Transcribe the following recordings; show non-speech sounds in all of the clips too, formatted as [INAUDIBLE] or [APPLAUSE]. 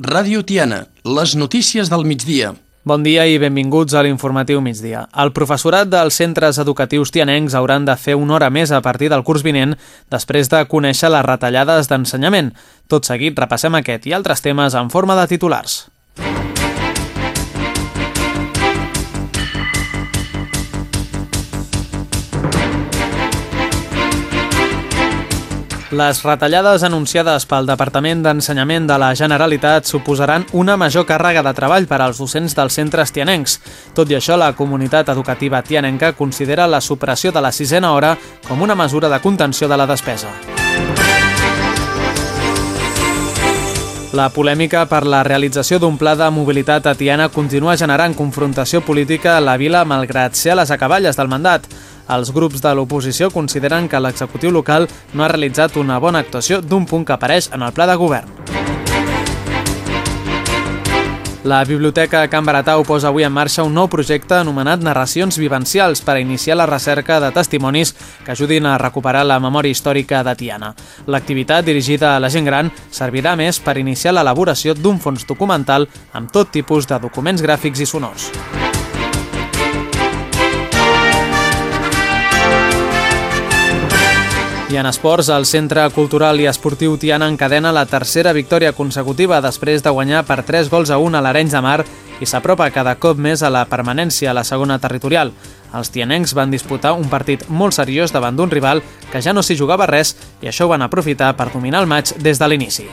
Ràdio Tiana, les notícies del migdia. Bon dia i benvinguts a l'informatiu migdia. El professorat dels centres educatius tianencs hauran de fer una hora més a partir del curs vinent després de conèixer les retallades d'ensenyament. Tot seguit repassem aquest i altres temes en forma de titulars. Les retallades anunciades pel Departament d'Ensenyament de la Generalitat suposaran una major càrrega de treball per als docents dels centres tianencs. Tot i això, la comunitat educativa tianenca considera la supressió de la sisena hora com una mesura de contenció de la despesa. La polèmica per la realització d'un pla de mobilitat a Tiana continua generant confrontació política a la vila malgrat ser a les acaballes del mandat. Els grups de l'oposició consideren que l'executiu local no ha realitzat una bona actuació d'un punt que apareix en el pla de govern. La Biblioteca Can Baratau posa avui en marxa un nou projecte anomenat Narracions Vivencials per a iniciar la recerca de testimonis que ajudin a recuperar la memòria històrica de Tiana. L'activitat, dirigida a la gent gran, servirà més per iniciar l'elaboració d'un fons documental amb tot tipus de documents gràfics i sonors. I en esports, el Centre Cultural i Esportiu Tiana encadena la tercera victòria consecutiva després de guanyar per 3 gols a 1 a l'Arenys de Mar i s'apropa cada cop més a la permanència a la segona territorial. Els tianencs van disputar un partit molt seriós davant d'un rival que ja no s'hi jugava res i això ho van aprofitar per dominar el maig des de l'inici.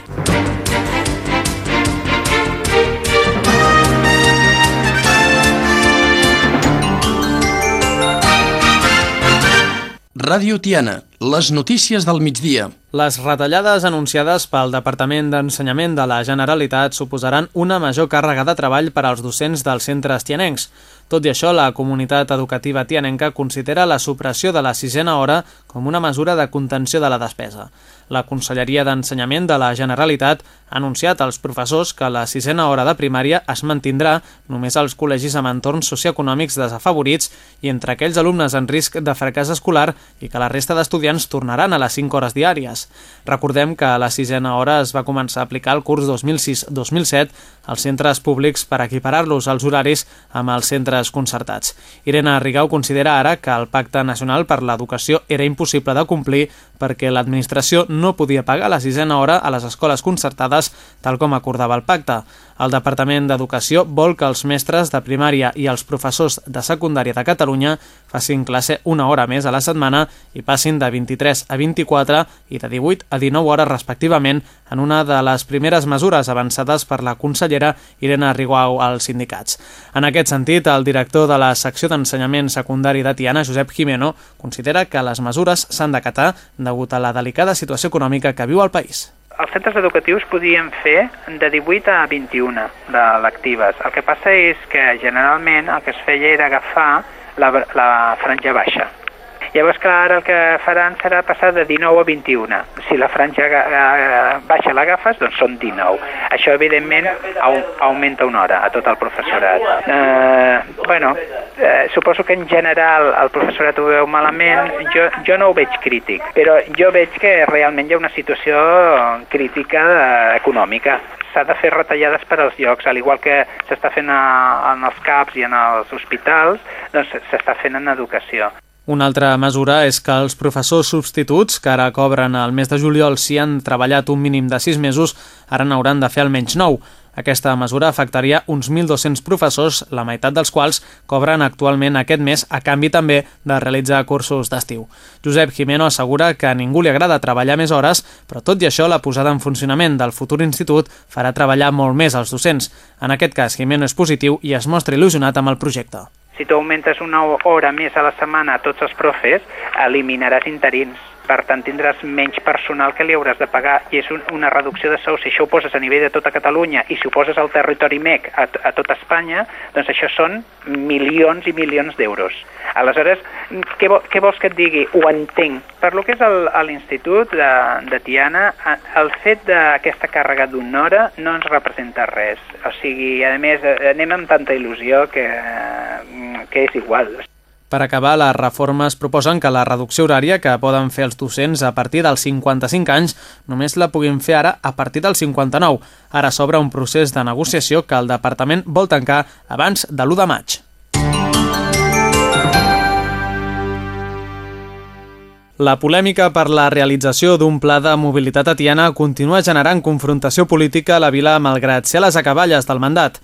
Ràdio Tiana, les notícies del migdia. Les retallades anunciades pel Departament d'Ensenyament de la Generalitat suposaran una major càrrega de treball per als docents dels centres tianencs. Tot i això, la comunitat educativa tianenca considera la supressió de la sisena hora com una mesura de contenció de la despesa. La Conselleria d'Ensenyament de la Generalitat ha anunciat als professors que la sisena hora de primària es mantindrà només als col·legis amb entorns socioeconòmics desafavorits i entre aquells alumnes en risc de fracàs escolar i que la resta d'estudiants tornaran a les 5 hores diàries. Recordem que la sisena hora es va començar a aplicar el curs 2006-2007 als centres públics per equiparar-los als horaris amb els centres concertats. Irene Rigau considera ara que el Pacte Nacional per l'Educació era impossible de complir perquè l'administració no podia pagar la sisena hora a les escoles concertades tal com acordava el pacte. El Departament d'Educació vol que els mestres de primària i els professors de secundària de Catalunya facin classe una hora més a la setmana i passin de 23 a 24 i de 18 a 19 hores respectivament en una de les primeres mesures avançades per la consellera Irene Riguau als sindicats. En aquest sentit, el director de la secció d'ensenyament secundari de Tiana, Josep Jimeno, considera que les mesures s'han d'acatar degut a la delicada situació econòmica que viu el país els centres educatius podien fer de 18 a 21 de lectives. El que passa és que generalment el que es feia era agafar la, la franja baixa. Llavors, clar, ara el que faran serà passar de 19 a 21. Si la franja eh, baixa l'agafes, doncs són 19. Això, evidentment, augmenta una hora a tot el professorat. Eh, bueno, eh, suposo que en general el professorat ho veu malament. Jo, jo no ho veig crític, però jo veig que realment hi ha una situació crítica econòmica s'ha de fer retallades per als llocs, al igual que s'està fent a, en els CAPs i en els hospitals, doncs s'està fent en educació. Una altra mesura és que els professors substituts, que ara cobren el mes de juliol si han treballat un mínim de 6 mesos, ara n'hauran de fer almenys 9. Aquesta mesura afectaria uns 1.200 professors, la meitat dels quals cobren actualment aquest mes a canvi també de realitzar cursos d'estiu. Josep Jimeno assegura que a ningú li agrada treballar més hores, però tot i això la posada en funcionament del futur institut farà treballar molt més als docents. En aquest cas, Jimeno és positiu i es mostra il·lusionat amb el projecte. Si tu augmentes una hora més a la setmana a tots els profes, eliminaràs interins. Per tant, tindràs menys personal que li hauràs de pagar i és un, una reducció de sous. Si això ho poses a nivell de tota Catalunya i si ho poses al territori MEC a, a tota Espanya, doncs això són milions i milions d'euros. Aleshores, què, vo, què vols que et digui? Ho entenc. Per lo que és l'institut de, de Tiana, el fet d'aquesta càrrega d'una hora no ens representa res. O sigui, a més, anem amb tanta il·lusió que, que és igual. Per acabar, les reformes proposen que la reducció horària que poden fer els docents a partir dels 55 anys només la puguin fer ara a partir dels 59. Ara s'obre un procés de negociació que el departament vol tancar abans de l'1 de maig. La polèmica per la realització d'un pla de mobilitat atiana continua generant confrontació política a la vila malgrat ser a les acaballes del mandat.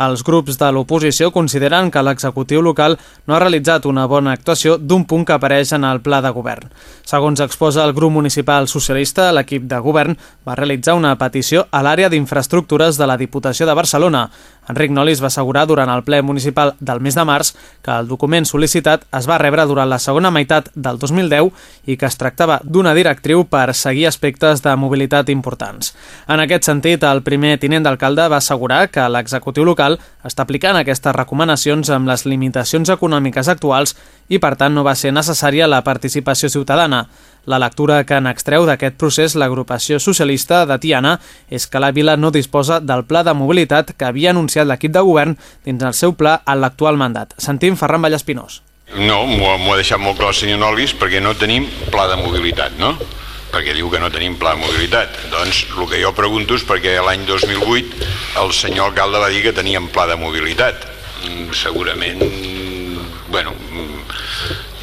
Els grups de l'oposició consideren que l'executiu local no ha realitzat una bona actuació d'un punt que apareix en el pla de govern. Segons exposa el grup municipal socialista, l'equip de govern va realitzar una petició a l'àrea d'infraestructures de la Diputació de Barcelona. Enric Nolis va assegurar durant el ple municipal del mes de març que el document sol·licitat es va rebre durant la segona meitat del 2010 i que es tractava d'una directriu per seguir aspectes de mobilitat importants. En aquest sentit, el primer tinent d'alcalde va assegurar que l'executiu local està aplicant aquestes recomanacions amb les limitacions econòmiques actuals i, per tant, no va ser necessària la participació ciutadana. La lectura que n'extreu d'aquest procés l'agrupació socialista de Tiana és que la vila no disposa del pla de mobilitat que havia anunciat l'equip de govern dins el seu pla en l'actual mandat. Sentim Ferran Vallespinós. No, m'ho ha deixat molt clar el senyor Nolis perquè no tenim pla de mobilitat, no? perquè diu que no tenim pla de mobilitat. Doncs el que jo pregunto és perquè l'any 2008 el senyor alcalde va dir que teníem pla de mobilitat. Mm, segurament, bueno,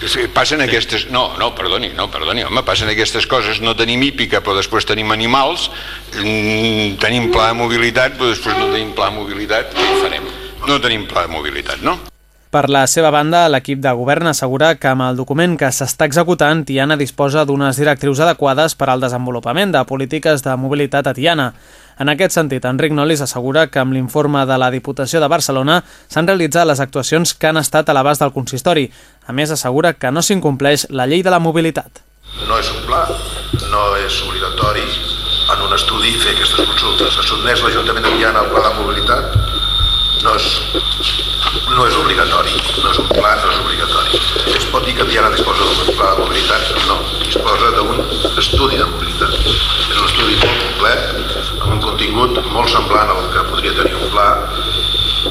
Sí, passen aquestes... No, no, perdoni, no, perdoni, home, passen aquestes coses, no tenim hípica, però després tenim animals, mm, tenim pla de mobilitat, però després no tenim pla de mobilitat, què hi farem? No tenim pla de mobilitat, no? Per la seva banda, l'equip de govern assegura que amb el document que s'està executant, Tiana disposa d'unes directrius adequades per al desenvolupament de polítiques de mobilitat a Tiana. En aquest sentit, Enric Nolis assegura que amb l'informe de la Diputació de Barcelona s'han realitzat les actuacions que han estat a l'abast del consistori. A més, assegura que no s'incompleix la llei de la mobilitat. No és un pla, no és obligatori en un estudi fer aquestes consultes. Ha sotmès l'Ajuntament de Tiana al pla de mobilitat no és, no és obligatori, no és un pla, no és obligatori. Es pot dir que Tiana disposa d'un pla de mobilitat? No, disposa d'un estudi de mobilitat. És un estudi molt complet, amb un contingut molt semblant al que podria tenir un pla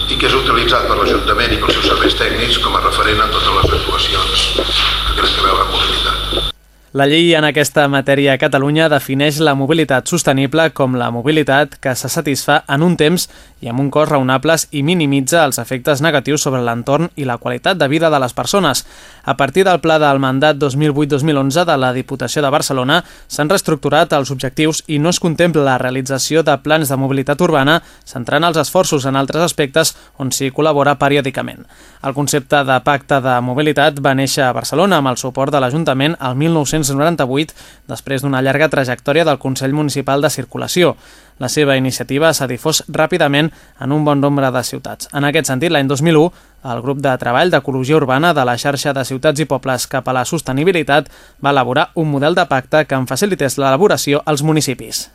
i que és utilitzat per l'Ajuntament i pels seus serveis tècnics com a referent en totes les actuacions que tenen a veure amb mobilitat. La llei en aquesta matèria a Catalunya defineix la mobilitat sostenible com la mobilitat que se satisfà en un temps i amb un cost raonables i minimitza els efectes negatius sobre l'entorn i la qualitat de vida de les persones. A partir del pla del mandat 2008-2011 de la Diputació de Barcelona s'han reestructurat els objectius i no es contempla la realització de plans de mobilitat urbana centrant els esforços en altres aspectes on s'hi col·labora periòdicament. El concepte de pacte de mobilitat va néixer a Barcelona amb el suport de l'Ajuntament al 1900 1998 després d'una llarga trajectòria del Consell Municipal de Circulació. La seva iniciativa s'ha difós ràpidament en un bon nombre de ciutats. En aquest sentit, l'any 2001, el grup de treball d'ecologia urbana de la xarxa de ciutats i pobles cap a la sostenibilitat va elaborar un model de pacte que en facilités l'elaboració als municipis.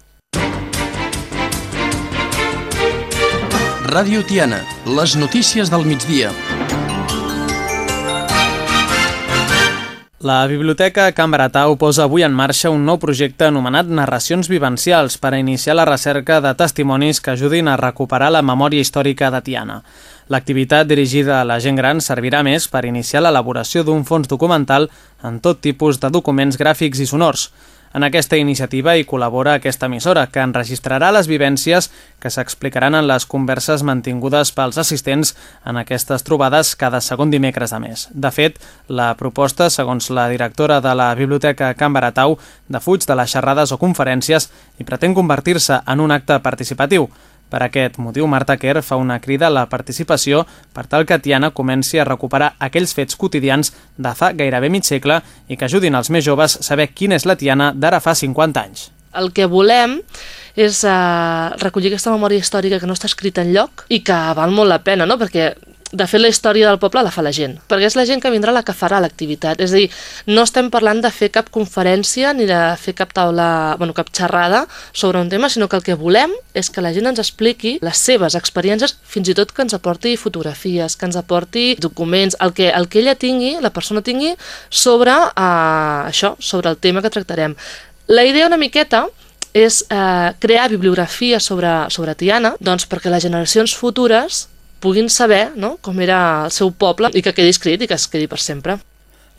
Ràdio Tiana, les notícies del migdia. La Biblioteca Can Baratau posa avui en marxa un nou projecte anomenat Narracions Vivencials per a iniciar la recerca de testimonis que ajudin a recuperar la memòria històrica de Tiana. L'activitat dirigida a la gent gran servirà més per iniciar l'elaboració d'un fons documental en tot tipus de documents gràfics i sonors. En aquesta iniciativa hi col·labora aquesta emissora, que enregistrarà les vivències que s'explicaran en les converses mantingudes pels assistents en aquestes trobades cada segon dimecres de mes. De fet, la proposta, segons la directora de la Biblioteca Can Baratau, defuig de les xerrades o conferències i pretén convertir-se en un acte participatiu. Per aquest motiu, Marta Kerr fa una crida a la participació per tal que Tiana comenci a recuperar aquells fets quotidians de fa gairebé mig segle i que ajudin els més joves a saber quina és la Tiana d'ara fa 50 anys. El que volem és uh, recollir aquesta memòria històrica que no està escrita en lloc i que val molt la pena, no? perquè de fet, la història del poble la fa la gent, perquè és la gent que vindrà la que farà l'activitat. És a dir, no estem parlant de fer cap conferència ni de fer cap taula, bueno, cap xerrada sobre un tema, sinó que el que volem és que la gent ens expliqui les seves experiències, fins i tot que ens aporti fotografies, que ens aporti documents, el que, el que ella tingui, la persona tingui, sobre uh, això, sobre el tema que tractarem. La idea una miqueta és eh, crear bibliografia sobre, sobre Tiana doncs perquè les generacions futures puguin saber no? com era el seu poble i que quedi escrit i que es quedi per sempre.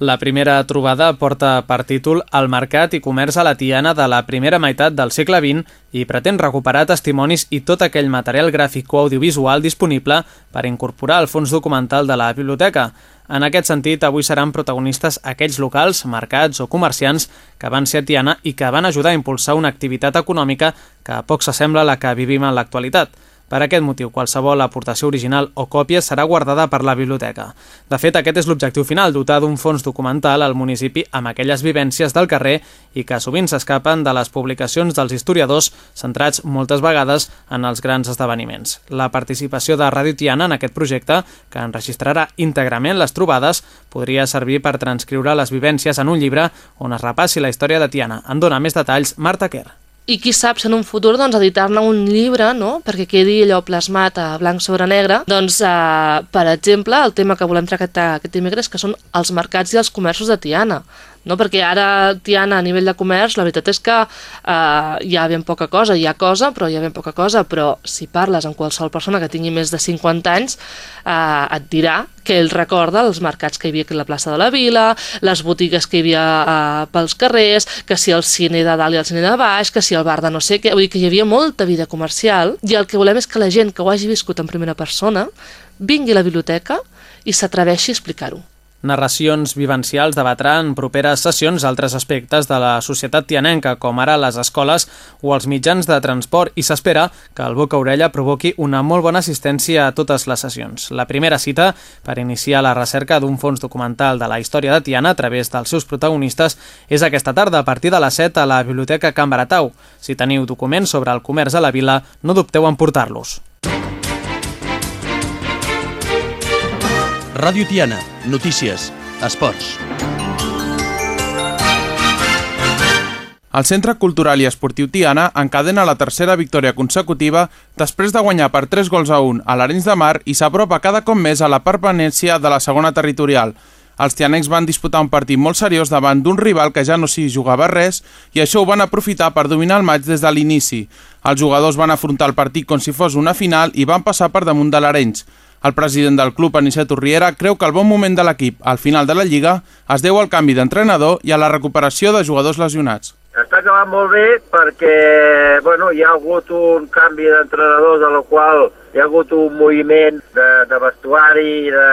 La primera trobada porta per títol El mercat i comerç a la Tiana de la primera meitat del segle XX i pretén recuperar testimonis i tot aquell material gràfic o audiovisual disponible per incorporar al fons documental de la biblioteca. En aquest sentit, avui seran protagonistes aquells locals, mercats o comerciants que van ser a Tiana i que van ajudar a impulsar una activitat econòmica que poc s'assembla a la que vivim en l'actualitat. Per aquest motiu, qualsevol aportació original o còpia serà guardada per la biblioteca. De fet, aquest és l'objectiu final, dotar d'un fons documental al municipi amb aquelles vivències del carrer i que sovint s'escapen de les publicacions dels historiadors centrats moltes vegades en els grans esdeveniments. La participació de Ràdio Tiana en aquest projecte, que enregistrarà íntegrament les trobades, podria servir per transcriure les vivències en un llibre on es repassi la història de Tiana. En dona més detalls Marta Kerr i qui sap si en un futur doncs, editar-ne un llibre no? perquè quedi allò plasmat a blanc sobre negre doncs, eh, per exemple, el tema que volem tractar aquest dimecres que són els mercats i els comerços de Tiana no? perquè ara Tiana a nivell de comerç la veritat és que eh, hi ha ben poca cosa, hi ha cosa però hi ha ben poca cosa, però si parles amb qualsevol persona que tingui més de 50 anys eh, et dirà que ell recorda els mercats que hi havia aquí a la plaça de la Vila, les botigues que hi havia eh, pels carrers, que si el cine de dalt i el cine de baix, que si el bar de no sé què, vull dir que hi havia molta vida comercial i el que volem és que la gent que ho hagi viscut en primera persona vingui a la biblioteca i s'atreveixi a explicar-ho. Narracions vivencials debatran properes sessions altres aspectes de la societat tianenca, com ara les escoles o els mitjans de transport, i s'espera que el boca-orella provoqui una molt bona assistència a totes les sessions. La primera cita per iniciar la recerca d'un fons documental de la història de Tiana a través dels seus protagonistes és aquesta tarda a partir de les 7 a la Biblioteca Can Baratau. Si teniu documents sobre el comerç a la vila, no dubteu en portar-los. Ràdio Tiana, notícies, esports. El Centre Cultural i Esportiu Tiana encadena la tercera victòria consecutiva després de guanyar per 3 gols a 1 a l'Arenys de Mar i s'apropa cada cop més a la permanència de la segona territorial. Els tianecs van disputar un partit molt seriós davant d'un rival que ja no s'hi jugava res i això ho van aprofitar per dominar el maig des de l'inici. Els jugadors van afrontar el partit com si fos una final i van passar per damunt de l'Arenys. El president del club, Aniceto Riera, creu que el bon moment de l'equip al final de la Lliga es deu al canvi d'entrenador i a la recuperació de jugadors lesionats. Està acabant molt bé perquè bueno, hi ha hagut un canvi d'entrenadors en el qual hi ha hagut un moviment de, de vestuari i de,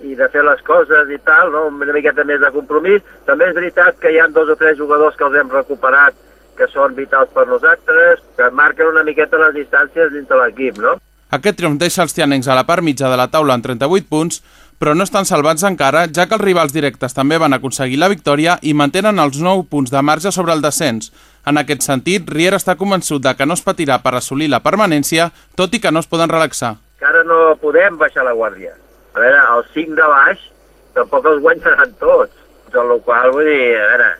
i de fer les coses i tal, no? una miqueta més de compromís. També és veritat que hi ha dos o tres jugadors que els hem recuperat que són vitals per nosaltres, que marquen una miqueta les distàncies dintre l'equip, no? Aquest triomf deixa els tianencs a la part mitja de la taula en 38 punts, però no estan salvats encara, ja que els rivals directes també van aconseguir la victòria i mantenen els 9 punts de marge sobre el descens. En aquest sentit, Riera està convençut de que no es patirà per assolir la permanència, tot i que no es poden relaxar. Encara no podem baixar la guàrdia. A veure, els 5 de baix tampoc els guanyaran tots, amb la qual vull dir, a veure,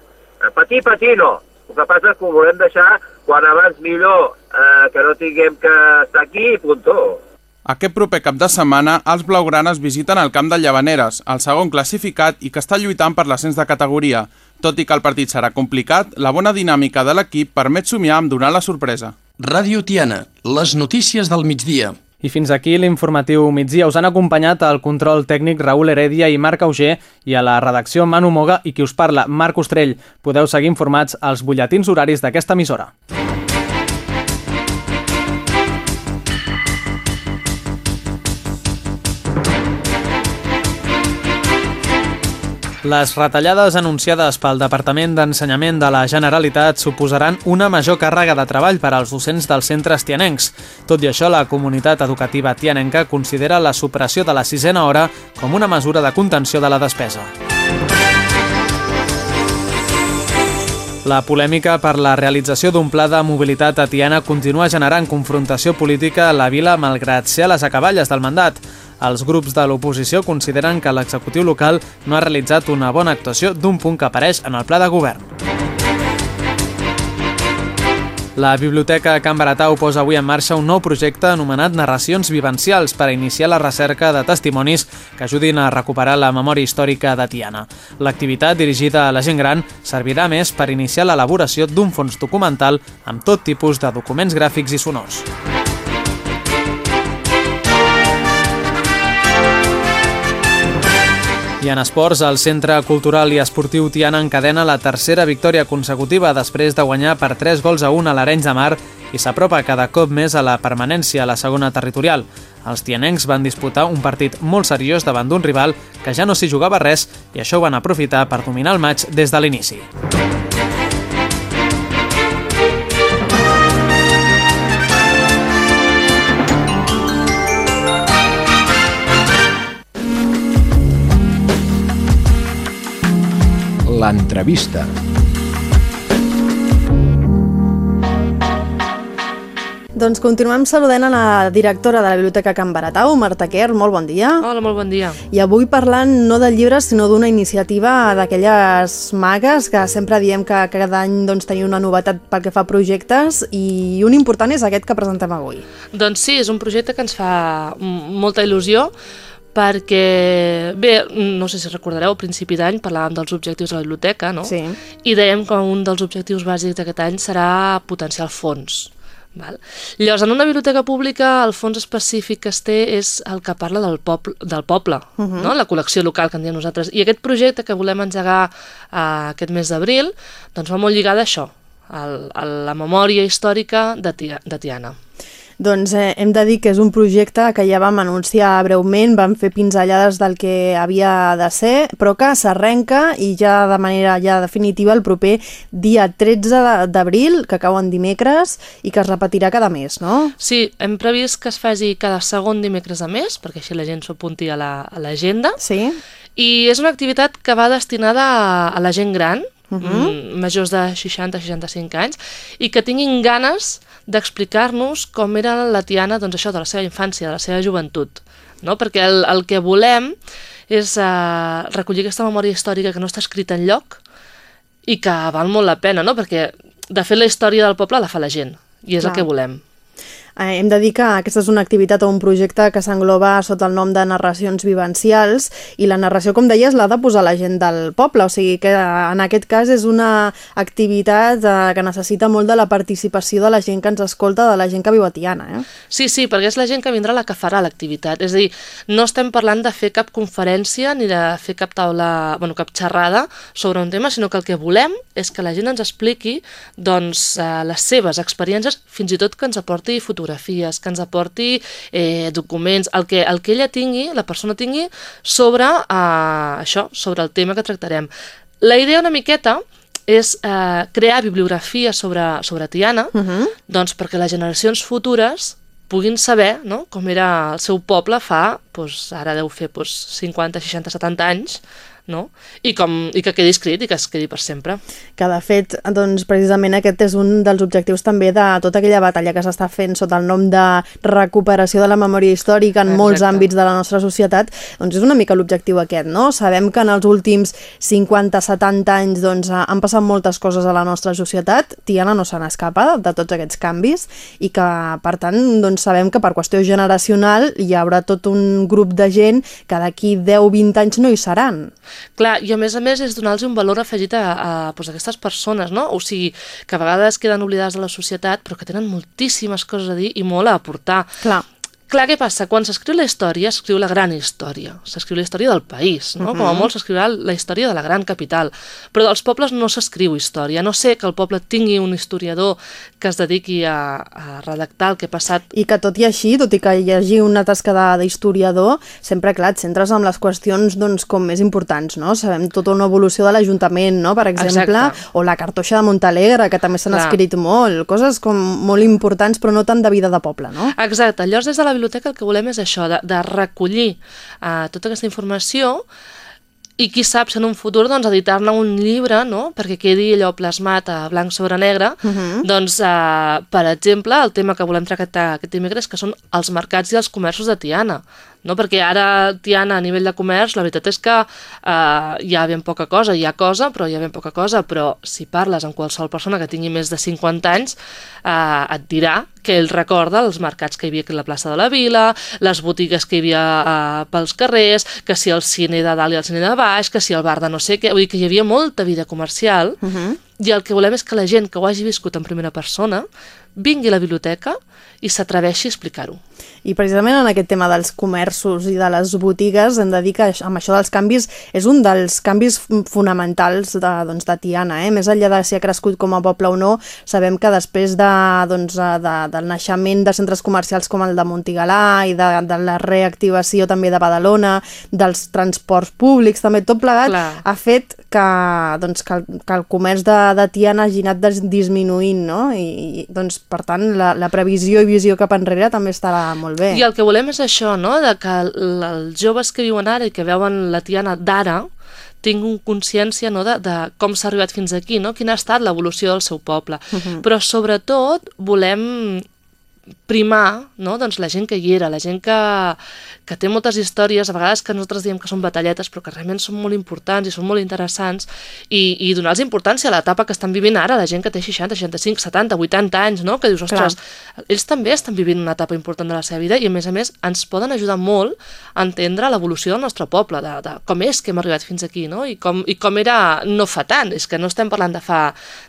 patir, patir no. El que passa és que ho volem deixar quan abans millor eh, que no tinguem que estar aquí i puntó. Aquest proper cap de setmana, els blaugranes visiten el camp de Llavaneres, el segon classificat i que està lluitant per l'ascens de categoria. Tot i que el partit serà complicat, la bona dinàmica de l'equip permet somiar amb donar la sorpresa. Ràdio Tiana, les notícies del migdia. I fins aquí l'informatiu migdia. Us han acompanyat el control tècnic Raül Heredia i Marc Auger i a la redacció Manu Moga i qui us parla, Marc Ostrell. Podeu seguir informats als butlletins horaris d'aquesta emissora. Les retallades anunciades pel Departament d'Ensenyament de la Generalitat suposaran una major càrrega de treball per als docents dels centres tianencs. Tot i això, la comunitat educativa tianenca considera la supressió de la sisena hora com una mesura de contenció de la despesa. La polèmica per la realització d'un pla de mobilitat a Tiana continua generant confrontació política a la vila malgrat ser a les acaballes del mandat. Els grups de l'oposició consideren que l'executiu local no ha realitzat una bona actuació d'un punt que apareix en el pla de govern. La Biblioteca Can Baratau posa avui en marxa un nou projecte anomenat Narracions Vivencials per a iniciar la recerca de testimonis que ajudin a recuperar la memòria històrica de Tiana. L'activitat, dirigida a la gent gran, servirà més per iniciar l'elaboració d'un fons documental amb tot tipus de documents gràfics i sonors. I en esports, el Centre Cultural i Esportiu Tiana encadena la tercera victòria consecutiva després de guanyar per 3 gols a 1 a l'Arenys de Mar i s'apropa cada cop més a la permanència a la segona territorial. Els tianencs van disputar un partit molt seriós davant d'un rival que ja no s'hi jugava res i això ho van aprofitar per dominar el maig des de l'inici. L'entrevista. Doncs continuem saludant a la directora de la Biblioteca Can Baratau, Marta Quer, molt bon dia. Hola, molt bon dia. I avui parlant no de llibres, sinó d'una iniciativa d'aquelles magues que sempre diem que cada any doncs, tenia una novetat pel que fa a projectes i un important és aquest que presentem avui. Doncs sí, és un projecte que ens fa molta il·lusió perquè, bé, no sé si recordareu, al principi d'any parlàvem dels objectius de la biblioteca, no? Sí. I dèiem que un dels objectius bàsics d'aquest any serà potenciar el fons. Val? Llavors, en una biblioteca pública, el fons específic que es té és el que parla del poble, del poble uh -huh. no? la col·lecció local que en diem nosaltres. I aquest projecte que volem engegar uh, aquest mes d'abril, doncs va molt lligat a això, a la memòria històrica de, tia, de Tiana. Doncs eh, hem de dir que és un projecte que ja vam anunciar breument, vam fer pinzellades del que havia de ser, però que s'arrenca i ja de manera ja definitiva el proper dia 13 d'abril, que cau en dimecres, i que es repetirà cada mes, no? Sí, hem previst que es faci cada segon dimecres de mes, perquè així la gent s'ho apunti a l'agenda. La, sí. I és una activitat que va destinada a, a la gent gran, uh -huh. majors de 60-65 anys, i que tinguin ganes d'explicar-nos com era la Tiana doncs això, de la seva infància, de la seva joventut. No? Perquè el, el que volem és uh, recollir aquesta memòria històrica que no està escrita en lloc i que val molt la pena, no? perquè de fet la història del poble la fa la gent i és Clar. el que volem. Eh, hem de dir que aquesta és una activitat o un projecte que s'engloba sota el nom de narracions vivencials i la narració, com deies, l'ha de posar la gent del poble, o sigui que en aquest cas és una activitat eh, que necessita molt de la participació de la gent que ens escolta, de la gent que viu a Tiana. Eh? Sí, sí, perquè és la gent que vindrà la que farà l'activitat, és a dir, no estem parlant de fer cap conferència ni de fer cap taula, bueno, cap xerrada sobre un tema, sinó que el que volem és que la gent ens expliqui doncs, eh, les seves experiències, fins i tot que ens aporti fotografies fotografies, que ens aporti eh, documents, el que, el que ella tingui, la persona tingui, sobre eh, això, sobre el tema que tractarem. La idea una miqueta és eh, crear bibliografia sobre, sobre Tiana, uh -huh. doncs perquè les generacions futures puguin saber no, com era el seu poble fa, doncs, ara deu fer doncs, 50, 60, 70 anys, no? I, com, i que quedi escrit i que es quedi per sempre. Que de fet, doncs, precisament aquest és un dels objectius també de tota aquella batalla que s'està fent sota el nom de recuperació de la memòria històrica en Exacte. molts àmbits de la nostra societat, doncs és una mica l'objectiu aquest, no? Sabem que en els últims 50-70 anys doncs, han passat moltes coses a la nostra societat, Tiana no se n'escapa de tots aquests canvis i que, per tant, doncs, sabem que per qüestió generacional hi haurà tot un grup de gent que d'aquí 10-20 anys no hi seran. Clar, i a més a més és donar-los un valor afegit a, a, doncs, a aquestes persones, no? O sigui, que a vegades queden oblidades de la societat, però que tenen moltíssimes coses a dir i molt a aportar. Clar. Clar, què passa? Quan s'escriu la història, s'escriu la gran història, s'escriu la història del país, no? Uh -huh. Com a molt s'escriurà la història de la gran capital, però dels pobles no s'escriu història, no sé que el poble tingui un historiador que es dediqui a, a redactar el que ha passat. I que tot i així, tot i que hi hagi una tasca d'historiador, sempre, clar, et centres en les qüestions doncs, com més importants, no? Sabem tota una evolució de l'Ajuntament, no?, per exemple, Exacte. o la cartoixa de Montalegre, que també s'han escrit molt, coses com molt importants, però no tant de vida de poble, no? Exacte, llavors des de la biblioteca el que volem és això, de, de recollir uh, tota aquesta informació i qui sap si en un futur doncs, editar-ne un llibre no? perquè quedi allò plasmat a blanc sobre negre uh -huh. doncs, uh, per exemple, el tema que volem tractar aquest dimecres que són els mercats i els comerços de Tiana no? perquè ara Tiana a nivell de comerç la veritat és que uh, hi ha ben poca cosa, hi ha cosa però hi ha ben poca cosa, però si parles amb qualsevol persona que tingui més de 50 anys uh, et dirà que ell recorda els mercats que hi havia a la plaça de la Vila, les botigues que hi havia uh, pels carrers, que si el cine de dalt i el cine de baix, que si el bar de no sé què, vull dir que hi havia molta vida comercial. Uh -huh I el que volem és que la gent que ho hagi viscut en primera persona vingui a la biblioteca i s'atreveixi a explicar-ho. I precisament en aquest tema dels comerços i de les botigues hem de dir que amb això dels canvis és un dels canvis fonamentals de, doncs, de Tiana. Eh? Més enllà de si ha crescut com a poble o no, sabem que després de, doncs, de, del naixement de centres comercials com el de Montigalà i de, de la reactivació també de Badalona, dels transports públics, també tot plegat, Clar. ha fet que, doncs, que, el, que el comerç de, de Tiana hagi anat disminuint, no? I, i doncs, per tant, la, la previsió i visió cap enrere també estarà molt bé. I el que volem és això, no?, de que els joves que viuen ara i que veuen la Tiana d'ara tinguin consciència no, de, de com s'ha arribat fins aquí, no? quina ha estat l'evolució del seu poble. Però sobretot volem primar no? doncs la gent que hi era, la gent que, que té moltes històries, a vegades que nosaltres diem que són batalletes, però que realment són molt importants i són molt interessants, i, i donar-los importància a l'etapa que estan vivint ara, la gent que té 60, 65, 70, 80 anys, no? que dius, ostres, ells també estan vivint una etapa important de la seva vida i, a més a més, ens poden ajudar molt a entendre l'evolució del nostre poble, de, de com és que hem arribat fins aquí, no? I com, i com era no fa tant, és que no estem parlant de fa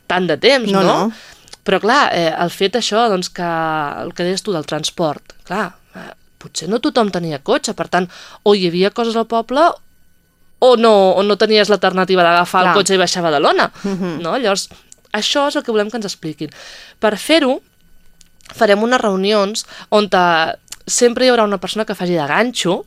tant de temps, No, no? no. Però clar, eh, el fet això, doncs que el que deies tu del transport, clar, eh, potser no tothom tenia cotxe, per tant, o hi havia coses al poble o no, o no tenies l'alternativa d'agafar el cotxe i baixar a Badalona, no? Llavors, això és el que volem que ens expliquin. Per fer-ho, farem unes reunions on eh, sempre hi haurà una persona que faci de ganxo,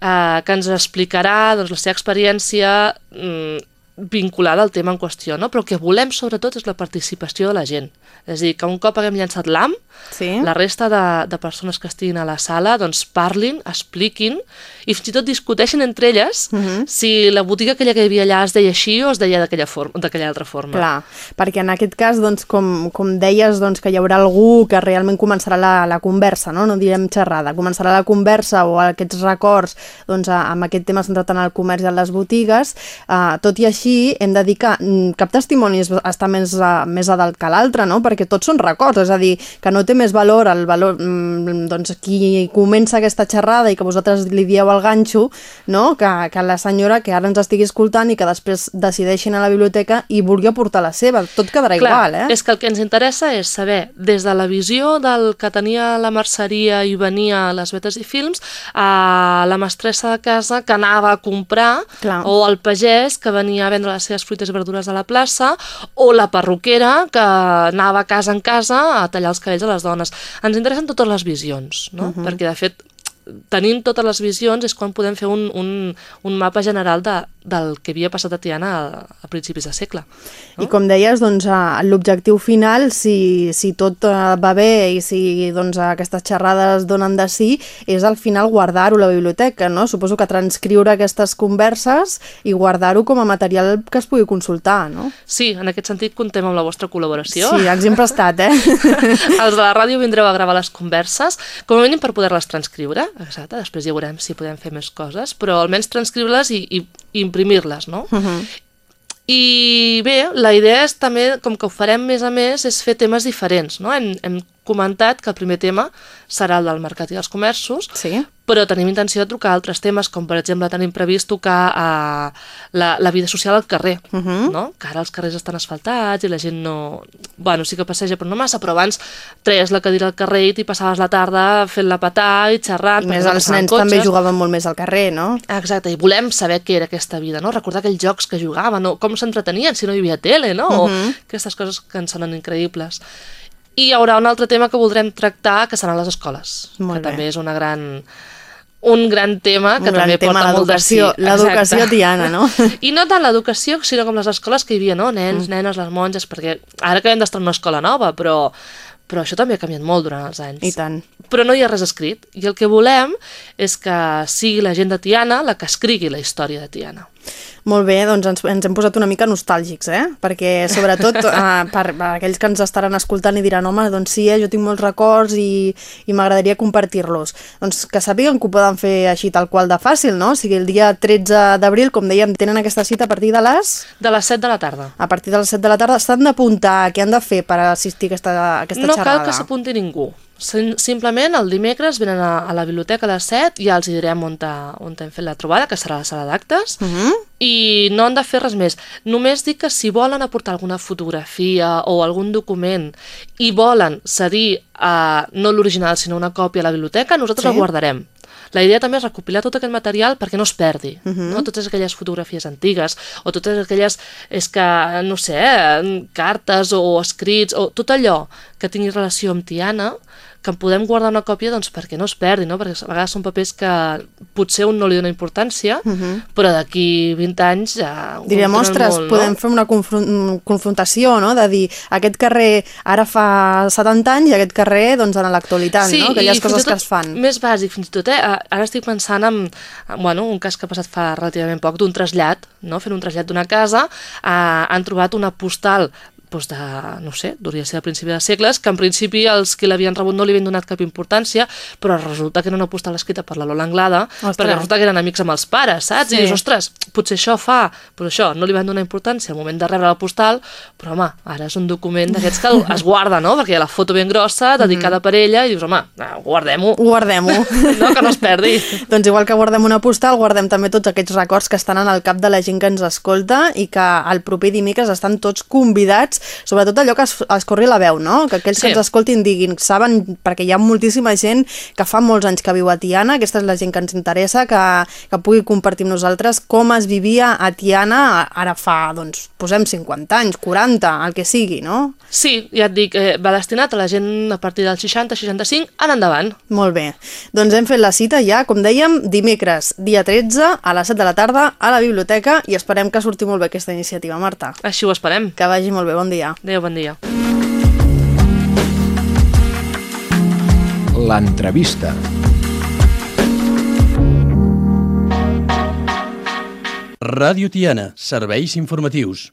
eh, que ens explicarà doncs, la seva experiència mm, vinculada al tema en qüestió, no? però el que volem sobretot és la participació de la gent. És a dir, que un cop haguem llançat l'AM, Sí? la resta de, de persones que estiguin a la sala doncs parlin, expliquin i fins i tot discuteixin entre elles Mhm. si la botiga aquella que hi havia allà es deia així o es deia d'aquella forma, d'aquella altra forma. Clar, perquè en aquest cas, doncs, com, com deies, doncs, que hi haurà algú que realment començarà la, la conversa, no? no direm xerrada, començarà la conversa o aquests records doncs, a, amb aquest tema centrat en el comerç i en les botigues. Uh, tot i així, hem de dir que mm, cap testimoni es- està més, uh, més a dalt que l'altre, no? perquè tots són records, és a dir, que no té més valor el valor, mm, doncs, qui comença aquesta xerrada i que vosaltres li dieu el ganxo, no? que, que la senyora que ara ens estigui escoltant i que després decideixin a la biblioteca i vulgui aportar la seva. Tot quedarà Clar, igual, eh? és que el que ens interessa és saber, des de la visió del que tenia la merceria i venia a les vetes i films, a la mestressa de casa que anava a comprar, Clar. o el pagès que venia a vendre les seves fruites i verdures a la plaça, o la perruquera que anava casa en casa a tallar els cabells a les dones. Ens interessen totes les visions, no? Mhm. Perquè, de fet, tenint totes les visions és quan podem fer un, un, un mapa general de, del que havia passat a Tiana a, a principis de segle. I com deies, doncs, l'objectiu final, si, si tot eh, va bé i si doncs, aquestes xerrades donen de sí, és al final guardar-ho a la biblioteca, no? Suposo que transcriure aquestes converses i guardar-ho com a material que es pugui consultar, no? Sí, en aquest sentit contem amb la vostra col·laboració. Sí, ens hem prestat, eh? [LAUGHS] Els de la ràdio vindreu a gravar les converses, com a mínim per poder-les transcriure, exacte, després ja veurem si podem fer més coses, però almenys transcriure-les i, i, i imprimir-les, no? Uh -huh. I bé, la idea és també, com que ho farem més a més, és fer temes diferents, no? Hem, hem comentat que el primer tema serà el del mercat i dels comerços, sí. però tenim intenció de trucar altres temes, com per exemple tenim previst tocar a la, la vida social al carrer, Uh -huh. no? que ara els carrers estan asfaltats i la gent no... Bueno, sí que passeja, però no massa, però abans treies la cadira al carrer i t'hi passaves la tarda fent-la petar i xerrant. I més no els nens també cotxes. jugaven molt més al carrer, no? Exacte, i volem saber què era aquesta vida, no? Recordar aquells jocs que jugaven, o com s'entretenien si no hi havia tele, no? O Mhm. aquestes coses que ens sonen increïbles. I hi haurà un altre tema que voldrem tractar, que seran les escoles, Molt que bé. també és una gran un gran tema que Un també tema, porta molt de sí. l'educació- tiana, no? [LAUGHS] I no tant l'educació, sinó com les escoles que hi havia, no? Nens, mm. nenes, les monges, perquè ara acabem d'estar en una escola nova, però, però això també ha canviat molt durant els anys. I tant. Però no hi ha res escrit, i el que volem és que sigui la gent de Tiana la que escrigui la història de Tiana. Molt bé, doncs ens, ens hem posat una mica nostàlgics, eh? Perquè, sobretot, [LAUGHS] eh, per, per aquells que ens estaran escoltant i diran home, doncs sí, eh, jo tinc molts records i, i m'agradaria compartir-los. Doncs que sàpiguen que ho poden fer així tal qual de fàcil, no? O sigui, el dia 13 d'abril, com dèiem, tenen aquesta cita a partir de les... De les 7 de la tarda. A partir de les 7 de la tarda estan d'apuntar què han de fer per assistir a aquesta, a aquesta no xerrada. cal que s'apunti ningú. Sim- Simplement el dimecres venen a, a la biblioteca a les 7 i ja els direm on, ta, on hem fet la trobada, que serà la sala d'actes, Uh -huh. i no han de fer res més. Només dic que si volen aportar alguna fotografia o algun document i volen cedir a, no l'original sinó una còpia a la biblioteca, nosaltres Sí. la guardarem. La idea també és recopilar tot aquest material perquè no es perdi, uh Mhm. -huh. no? totes aquelles fotografies antigues o totes aquelles, és que, no sé, eh, cartes o escrits o tot allò que tingui relació amb Tiana que en podem guardar una còpia doncs, perquè no es perdi, no? perquè a vegades són papers que potser un no li dona importància, uh -huh. però d'aquí 20 anys ja... Mhm. Diríem, ostres, molt, podem fer una confron confrontació, no?, de dir, aquest carrer ara fa 70 anys i aquest carrer, doncs, en l'actualitat, no?, aquelles coses que es fan. Més bàsic, fins i tot, eh? Ara estic pensant en, en bueno, un cas que ha passat fa relativament poc, d'un trasllat, no? fent un trasllat d'una casa, eh, han trobat una postal doncs de, no sé, hauria de ser a principi de segles, que en principi els que l'havien rebut no li havien donat cap importància, però resulta que era una postal escrita per la Lola Anglada, Ostres. perquè resulta que eren amics amb els pares, saps? Sí. I dius, ostres, potser això fa, però això, no li van donar importància al moment de rebre la postal, però home, ara és un document d'aquests que [LAUGHS] es guarda, no? Perquè hi ha la foto ben grossa, dedicada per ella, i dius, home, ah, guardem-ho. Guardem-ho. [LAUGHS] No, que no es perdi. [LAUGHS] doncs igual que guardem una postal, guardem també tots aquests records que estan en el cap de la gent que ens escolta i que el proper dimecres estan tots convidats, sobretot allò que es, es corri la veu, no? Que aquells Sí. que ens escoltin diguin, saben, perquè hi ha moltíssima gent que fa molts anys que viu a Tiana, aquesta és la gent que ens interessa, que, que pugui compartir amb nosaltres com es vivia a Tiana ara fa, doncs, posem 50 anys, 40, el que sigui, no? Sí, ja et dic, eh, va destinat a la gent a partir dels 60-65 en endavant. Molt bé. Doncs hem fet la cita ja, com dèiem, dimecres, dia 13, a les 7 de la tarda, a la biblioteca, i esperem que surti molt bé aquesta iniciativa, Marta. Així ho esperem. Que vagi molt bé, bon dia. Adéu, bon dia. L'entrevista. Ràdio Tiana, serveis informatius.